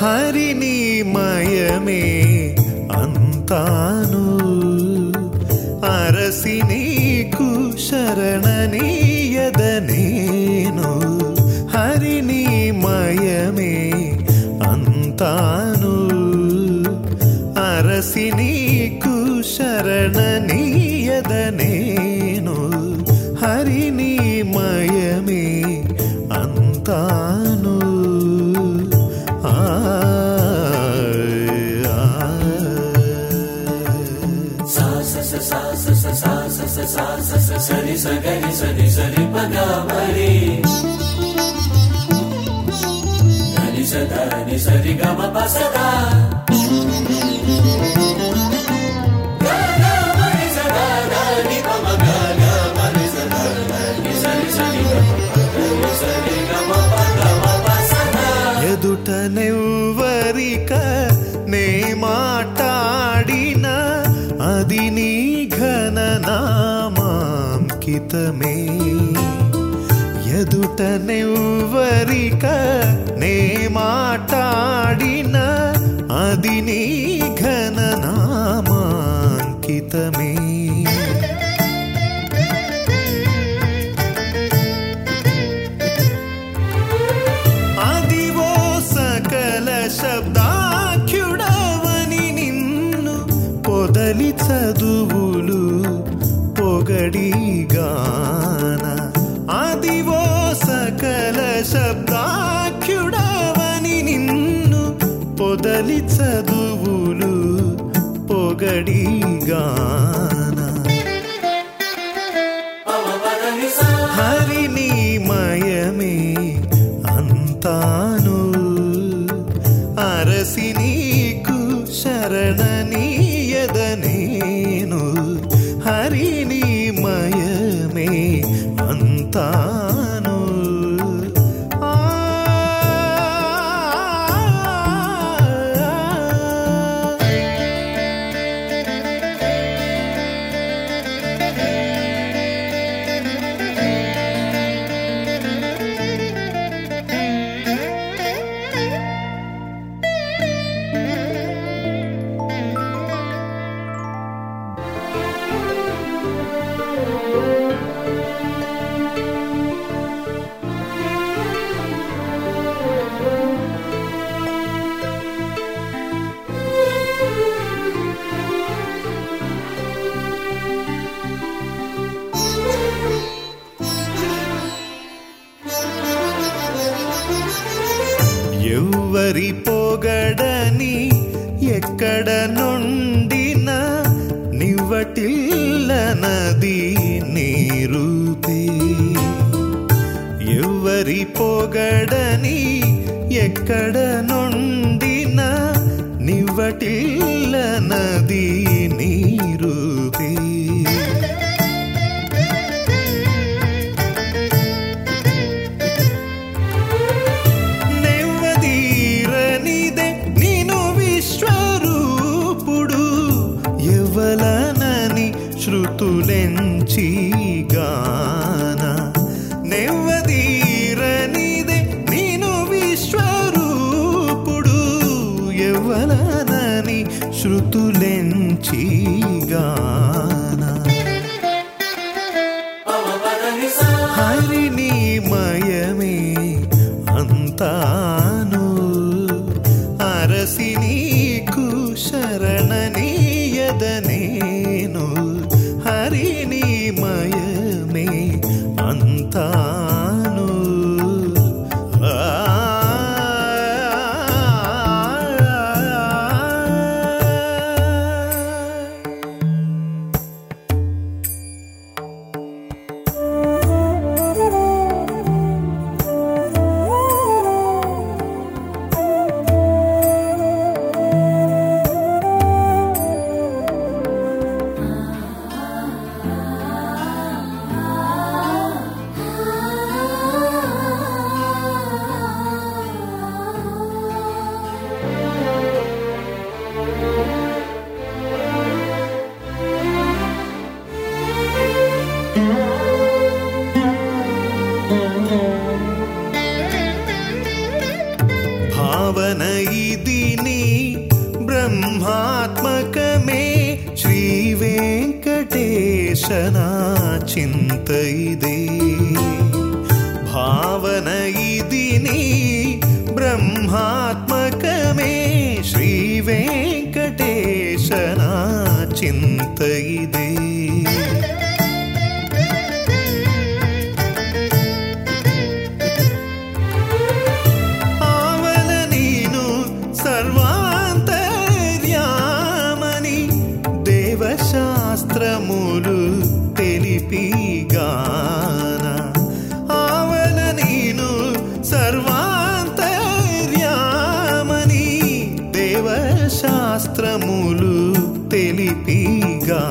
హరిని మయమే అంతాను. అరసి నీకు శరణనీయదనేను హరిని మయమే అంతాను. అరసి నీకు శరణనీయదనేను स सरि सगनि सनि सरिपदानि सदानि सरि गमप सदा జీవితమే ఎదుట నెవ్వరిక నే మాట్లాడిన అది నీ ఘననామాంకితమే అదివో సకల శబ్దాఖ్యుడవని నిన్ను పొదలి చదువులు పొగడి మ ప ద ని స హరిని మయమే అంతాను. అరసి నీకు శరణనీయదనేను హరిని మయమే అంతాను. ఎవ్వరి పొగడని ఎక్కడ నుండిన నివ్వటిల్లనది నీరుతే ఎవ్వరి పొగడని ఎక్కడ నుండిన నివ్వటిల్లనది నీరు శృతులెంచి గాన నెవ్వదీరనిదే నేను విశ్వరూపుడు ఎవలనని శృతులెంచి గాన. ప మ హరిని మయమే అంతాను అరసి నీకు శరణని पावन भावन ब्रह्मात्मकमे श्रीवेङ्कटेशना चिन्तयिदे भावन दीनी ब्रह्मात्मकमे श्रीवेङ्कटेशना चिन्तयिदे దేవశాస్త్రములు తెలిపిగాన ఆవల నీను సర్వాంతర్యామని దేవశాస్త్రములు తెలిపిగా